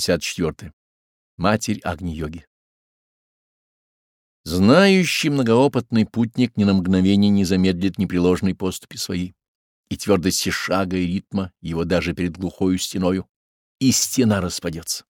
154. Матерь Агни-йоги. Знающий многоопытный путник ни на мгновение не замедлит непреложной поступи своей, и твердости шага и ритма его даже перед глухою стеною, и стена распадется.